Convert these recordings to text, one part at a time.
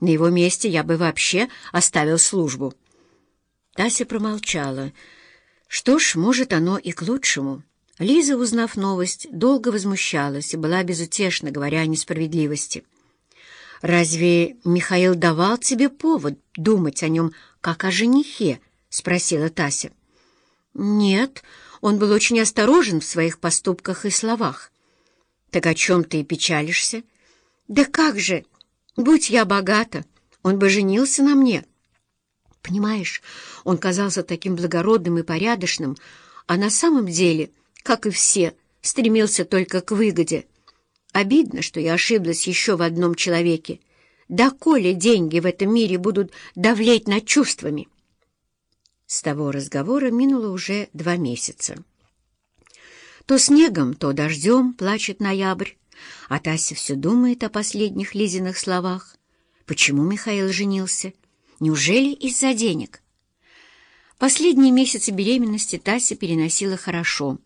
На его месте я бы вообще оставил службу». Тася промолчала. Что ж, может, оно и к лучшему. Лиза, узнав новость, долго возмущалась и была безутешна, говоря о несправедливости. «Разве Михаил давал тебе повод думать о нем, как о женихе?» — спросила Тася. «Нет, он был очень осторожен в своих поступках и словах». «Так о чем ты и печалишься?» «Да как же! Будь я богата, он бы женился на мне». Понимаешь, он казался таким благородным и порядочным, а на самом деле, как и все, стремился только к выгоде. Обидно, что я ошиблась еще в одном человеке. Да коли деньги в этом мире будут давлеть над чувствами? С того разговора минуло уже два месяца. То снегом, то дождем плачет ноябрь, а Тася все думает о последних Лизиных словах. Почему Михаил женился? Неужели из-за денег? Последние месяцы беременности Тася переносила хорошо,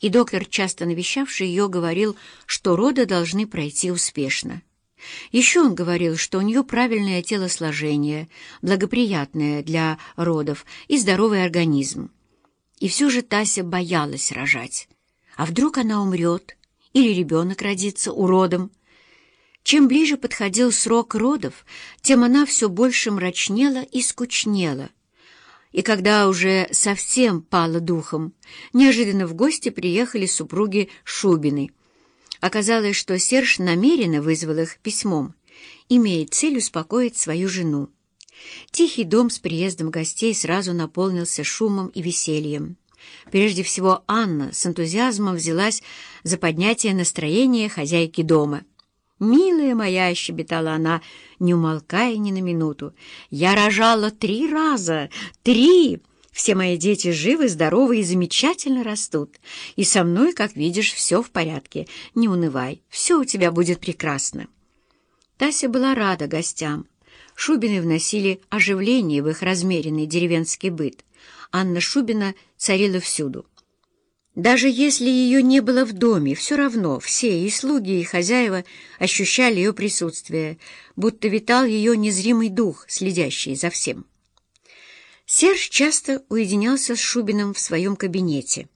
и доктор, часто навещавший ее, говорил, что роды должны пройти успешно. Еще он говорил, что у нее правильное телосложение, благоприятное для родов и здоровый организм. И все же Тася боялась рожать. А вдруг она умрет или ребенок родится уродом? Чем ближе подходил срок родов, тем она все больше мрачнела и скучнела. И когда уже совсем пала духом, неожиданно в гости приехали супруги Шубины. Оказалось, что Серж намеренно вызвал их письмом, имея цель успокоить свою жену. Тихий дом с приездом гостей сразу наполнился шумом и весельем. Прежде всего Анна с энтузиазмом взялась за поднятие настроения хозяйки дома — «Милая моя!» — щебетала она, не умолкая ни на минуту. «Я рожала три раза! Три! Все мои дети живы, здоровы и замечательно растут. И со мной, как видишь, все в порядке. Не унывай, все у тебя будет прекрасно». Тася была рада гостям. Шубины вносили оживление в их размеренный деревенский быт. Анна Шубина царила всюду. Даже если ее не было в доме, все равно все, и слуги, и хозяева, ощущали ее присутствие, будто витал ее незримый дух, следящий за всем. Серж часто уединялся с Шубиным в своем кабинете.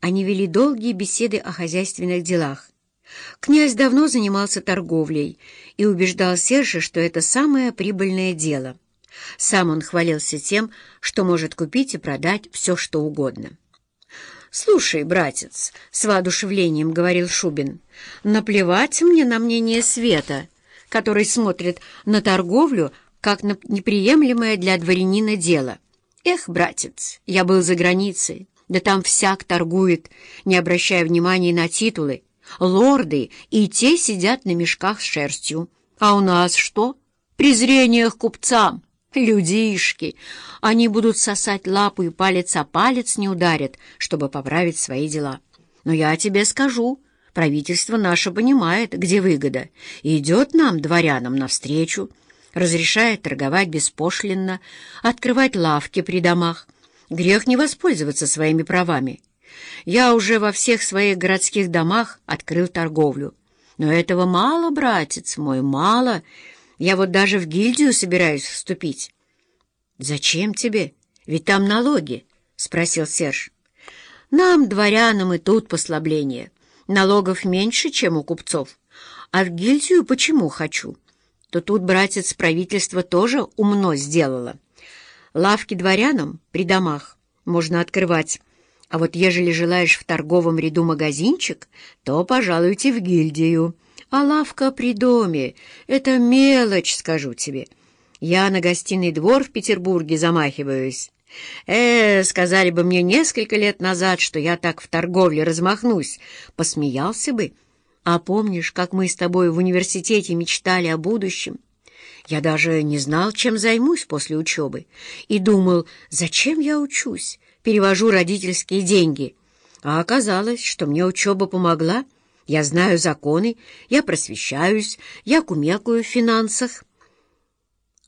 Они вели долгие беседы о хозяйственных делах. Князь давно занимался торговлей и убеждал Сержа, что это самое прибыльное дело. Сам он хвалился тем, что может купить и продать все, что угодно. «Слушай, братец», — с воодушевлением говорил Шубин, — «наплевать мне на мнение Света, который смотрит на торговлю как на неприемлемое для дворянина дело. Эх, братец, я был за границей, да там всяк торгует, не обращая внимания на титулы. Лорды и те сидят на мешках с шерстью. А у нас что? Презрение к купцам». Людишки! Они будут сосать лапу и палец о палец не ударят, чтобы поправить свои дела. Но я тебе скажу, правительство наше понимает, где выгода, идет нам, дворянам, навстречу, разрешает торговать беспошлинно, открывать лавки при домах. Грех не воспользоваться своими правами. Я уже во всех своих городских домах открыл торговлю. Но этого мало, братец мой, мало — я вот даже в гильдию собираюсь вступить». «Зачем тебе? Ведь там налоги», — спросил Серж. «Нам, дворянам, и тут послабление. Налогов меньше, чем у купцов. А в гильдию почему хочу? То тут, братец, правительство тоже умно сделало. Лавки дворянам при домах можно открывать, а вот ежели желаешь в торговом ряду магазинчик, то пожалуйте в гильдию». А лавка при доме — это мелочь, скажу тебе. Я на гостиный двор в Петербурге замахиваюсь. Э, сказали бы мне несколько лет назад, что я так в торговле размахнусь, посмеялся бы. А помнишь, как мы с тобой в университете мечтали о будущем? Я даже не знал, чем займусь после учебы, и думал, зачем я учусь, перевожу родительские деньги. А оказалось, что мне учеба помогла — я знаю законы, я просвещаюсь, я кумекаю в финансах.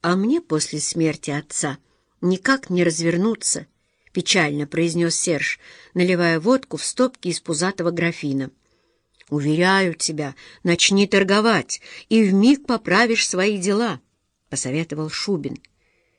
А мне после смерти отца никак не развернуться, — печально произнес Серж, наливая водку в стопки из пузатого графина. «Уверяю тебя, начни торговать, и вмиг поправишь свои дела». посоветовал Шубин.